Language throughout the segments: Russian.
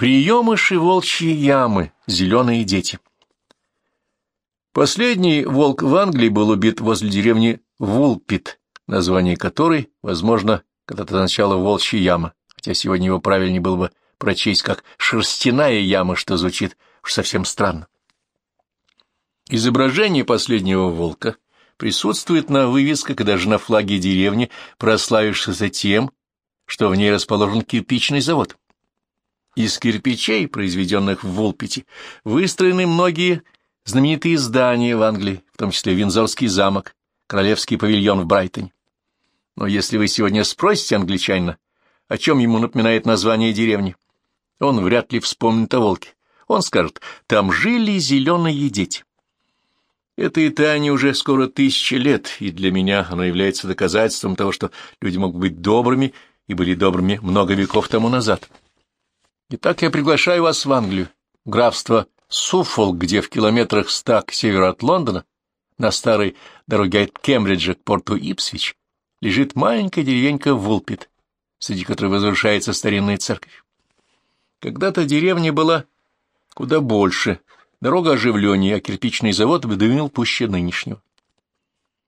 Приемыши волчьи ямы, зеленые дети. Последний волк в Англии был убит возле деревни Вулпит, название которой, возможно, когда-то означало волчья яма, хотя сегодня его правильнее было бы прочесть как шерстяная яма, что звучит уж совсем странно. Изображение последнего волка присутствует на вывесках и даже на флаге деревни, прославившейся тем, что в ней расположен кирпичный завод. Из кирпичей, произведенных в Вулпите, выстроены многие знаменитые здания в Англии, в том числе Винзорский замок, Королевский павильон в Брайтоне. Но если вы сегодня спросите англичанина, о чем ему напоминает название деревни, он вряд ли вспомнит о волке. Он скажет, там жили зеленые дети. Этой тайне уже скоро тысяча лет, и для меня оно является доказательством того, что люди могут быть добрыми и были добрыми много веков тому назад. Итак, я приглашаю вас в Англию, графство Суффолк, где в километрах ста к северу от Лондона, на старой дороге от Кембриджа к порту Ипсвич, лежит маленькая деревенька Вулпит, среди которой возвышается старинная церковь. Когда-то деревня была куда больше, дорога оживленнее, а кирпичный завод выдвинул пуще нынешнего.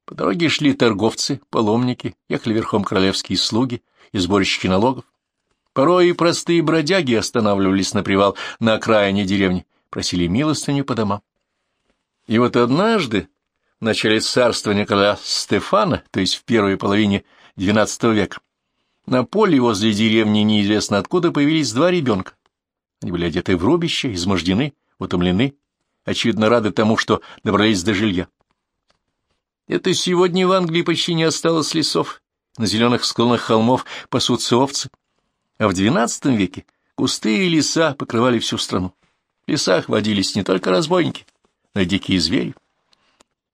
По дороге шли торговцы, паломники, ехали верхом королевские слуги и сборщики налогов. Порой и простые бродяги останавливались на привал на окраине деревни, просили милостыню по домам. И вот однажды, в начале царствования короля Стефана, то есть в первой половине XII века, на поле возле деревни неизвестно откуда появились два ребенка. Они были одеты в рубище, измождены, утомлены, очевидно рады тому, что добрались до жилья. Это сегодня в Англии почти не осталось лесов, на зеленых склонах холмов пасутся овцы, а в XII веке кусты и леса покрывали всю страну. В лесах водились не только разбойники, но и дикие звери.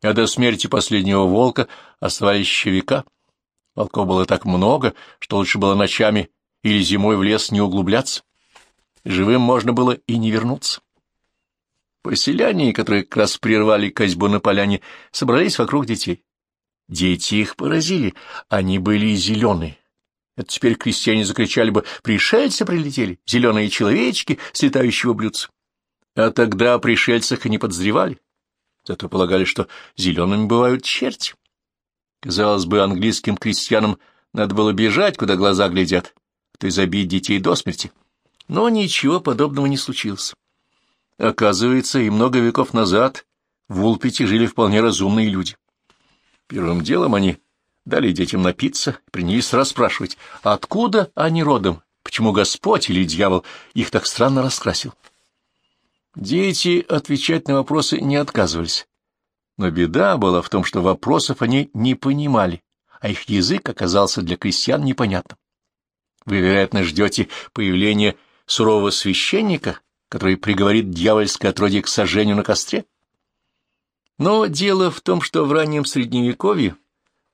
А до смерти последнего волка оставались еще века. Волков было так много, что лучше было ночами или зимой в лес не углубляться. Живым можно было и не вернуться. Поселяне, которые как раз прервали козьбу на поляне, собрались вокруг детей. Дети их поразили, они были зеленые, это теперь крестьяне закричали бы «Пришельцы прилетели! Зеленые человечки с летающего блюдца!» А тогда о пришельцах и не подозревали. Зато полагали, что зелеными бывают черти. Казалось бы, английским крестьянам надо было бежать, куда глаза глядят, а то и забить детей до смерти. Но ничего подобного не случилось. Оказывается, и много веков назад в Улпите жили вполне разумные люди. Первым делом они дали детям напиться, принялись расспрашивать, откуда они родом, почему Господь или дьявол их так странно раскрасил. Дети отвечать на вопросы не отказывались. Но беда была в том, что вопросов они не понимали, а их язык оказался для крестьян непонятным. Вы, вероятно, ждете появления сурового священника, который приговорит дьявольское отродье к сожжению на костре? Но дело в том, что в раннем Средневековье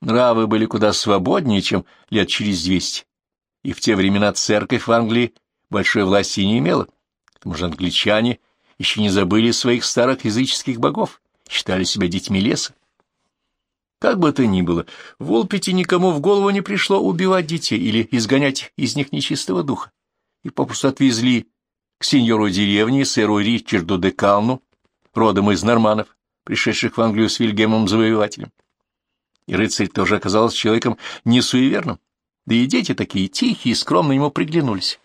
Нравы были куда свободнее, чем лет через двести, и в те времена церковь в Англии большой власти не имела. К тому же англичане еще не забыли своих старых языческих богов, считали себя детьми леса. Как бы то ни было, в Волпете никому в голову не пришло убивать детей или изгонять из них нечистого духа, и попросту отвезли к сеньору деревни, сэру Ричарду де Калну, родом из норманов, пришедших в Англию с Вильгемом Завоевателем и рыцарь тоже оказался человеком не суеверным, да и дети такие тихие и скромно ему приглянулись.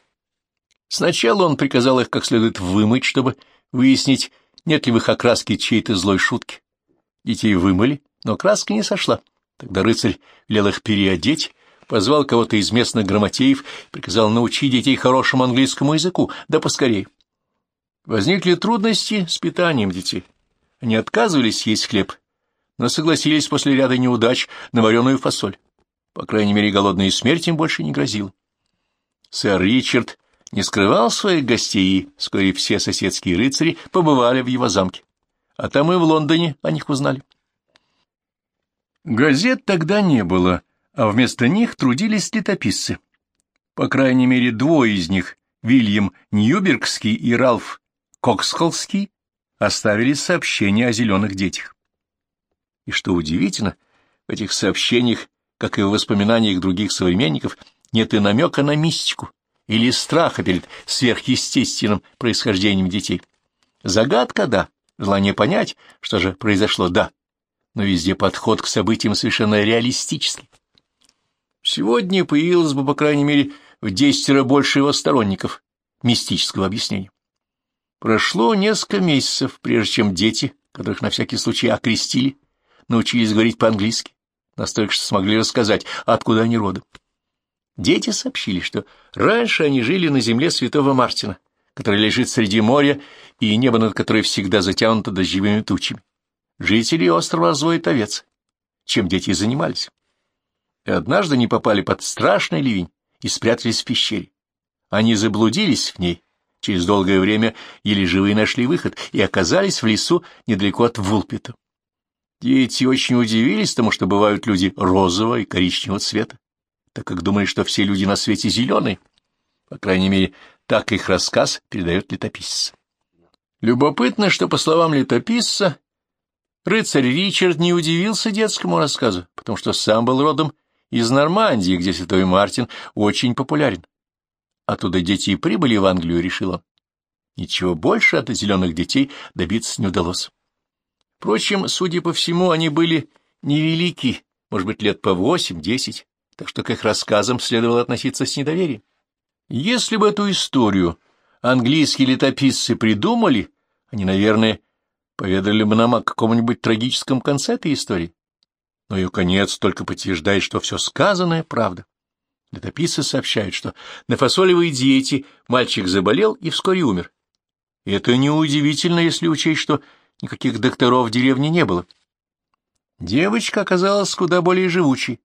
Сначала он приказал их как следует вымыть, чтобы выяснить, нет ли в их окраске чьей-то злой шутки. Детей вымыли, но краска не сошла. Тогда рыцарь велел их переодеть, позвал кого-то из местных грамотеев, приказал научить детей хорошему английскому языку, да поскорей. Возникли трудности с питанием детей. Они отказывались есть хлеб, но согласились после ряда неудач на вареную фасоль. По крайней мере, голодная смерть им больше не грозила. Сэр Ричард не скрывал своих гостей, и вскоре все соседские рыцари побывали в его замке. А там и в Лондоне о них узнали. Газет тогда не было, а вместо них трудились летописцы. По крайней мере, двое из них, Вильям Ньюбергский и Ралф Коксхолский, оставили сообщение о зеленых детях. И что удивительно, в этих сообщениях, как и в воспоминаниях других современников, нет и намека на мистику или страха перед сверхъестественным происхождением детей. Загадка — да, желание понять, что же произошло — да, но везде подход к событиям совершенно реалистический. Сегодня появилось бы, по крайней мере, в десятеро больше его сторонников мистического объяснения. Прошло несколько месяцев, прежде чем дети, которых на всякий случай окрестили, научились говорить по-английски, настолько, что смогли рассказать, откуда они родом. Дети сообщили, что раньше они жили на земле святого Мартина, который лежит среди моря и небо над которой всегда затянуто дождевыми тучами. Жители острова разводят овец, чем дети и занимались. И однажды они попали под страшный ливень и спрятались в пещере. Они заблудились в ней, через долгое время еле живые нашли выход и оказались в лесу недалеко от Вулпита. Дети очень удивились тому, что бывают люди розового и коричневого цвета, так как думали, что все люди на свете зеленые. По крайней мере, так их рассказ передает летописец. Любопытно, что, по словам летописца, рыцарь Ричард не удивился детскому рассказу, потому что сам был родом из Нормандии, где святой Мартин очень популярен. Оттуда дети и прибыли в Англию, решил он. Ничего больше от зеленых детей добиться не удалось. Впрочем, судя по всему, они были невелики, может быть, лет по восемь-десять, так что к их рассказам следовало относиться с недоверием. Если бы эту историю английские летописцы придумали, они, наверное, поведали бы нам о каком-нибудь трагическом конце этой истории. Но ее конец только подтверждает, что все сказанное — правда. Летописцы сообщают, что на фасолевой диете мальчик заболел и вскоре умер. Это неудивительно, если учесть, что никаких докторов в деревне не было. Девочка оказалась куда более живучей.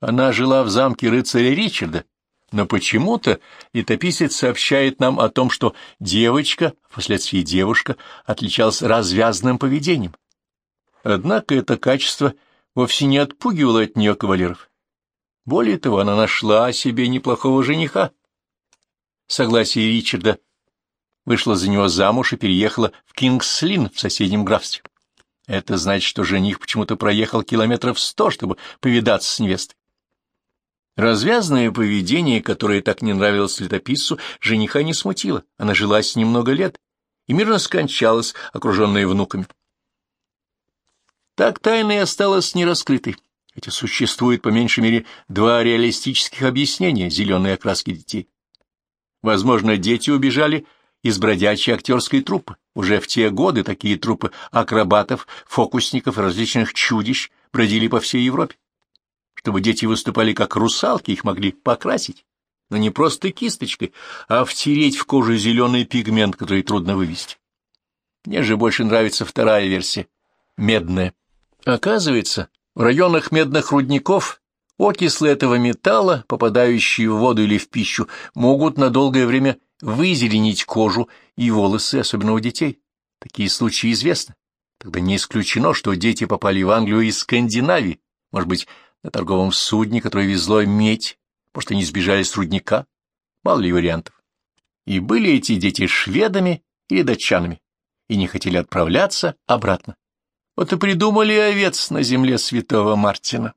Она жила в замке рыцаря Ричарда, но почему-то летописец сообщает нам о том, что девочка, впоследствии девушка, отличалась развязным поведением. Однако это качество вовсе не отпугивало от нее кавалеров. Более того, она нашла себе неплохого жениха. Согласие Ричарда вышла за него замуж и переехала в Кингслин в соседнем графстве. Это значит, что жених почему-то проехал километров сто, чтобы повидаться с невестой. Развязное поведение, которое так не нравилось летописцу, жениха не смутило. Она жила с ним много лет и мирно скончалась, окруженная внуками. Так тайна и осталась нераскрытой хотя существует по меньшей мере два реалистических объяснения зеленой окраски детей. Возможно, дети убежали из бродячей актерской труппы. Уже в те годы такие труппы акробатов, фокусников различных чудищ бродили по всей Европе. Чтобы дети выступали как русалки, их могли покрасить, но не просто кисточкой, а втереть в кожу зеленый пигмент, который трудно вывести. Мне же больше нравится вторая версия — медная. Оказывается, в районах медных рудников окислы этого металла, попадающие в воду или в пищу, могут на долгое время вызеленить кожу и волосы, особенно у детей. Такие случаи известны. Тогда не исключено, что дети попали в Англию из Скандинавии, может быть, на торговом судне, которое везло медь, может, они сбежали с рудника. Мало ли вариантов. И были эти дети шведами или датчанами, и не хотели отправляться обратно. Вот и придумали овец на земле святого Мартина.